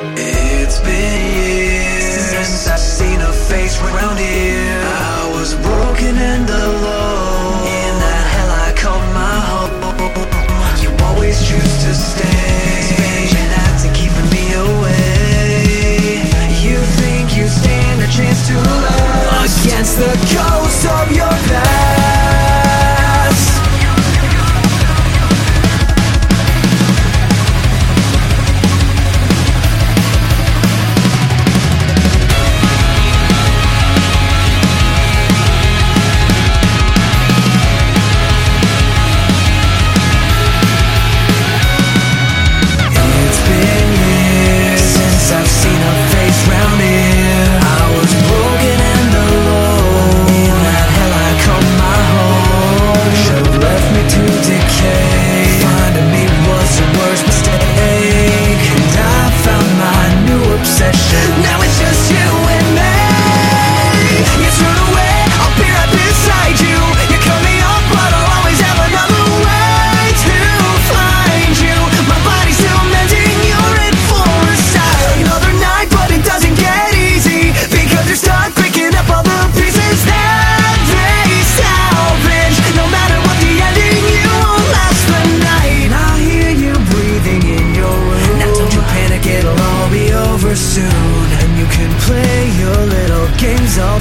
It's been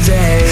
day.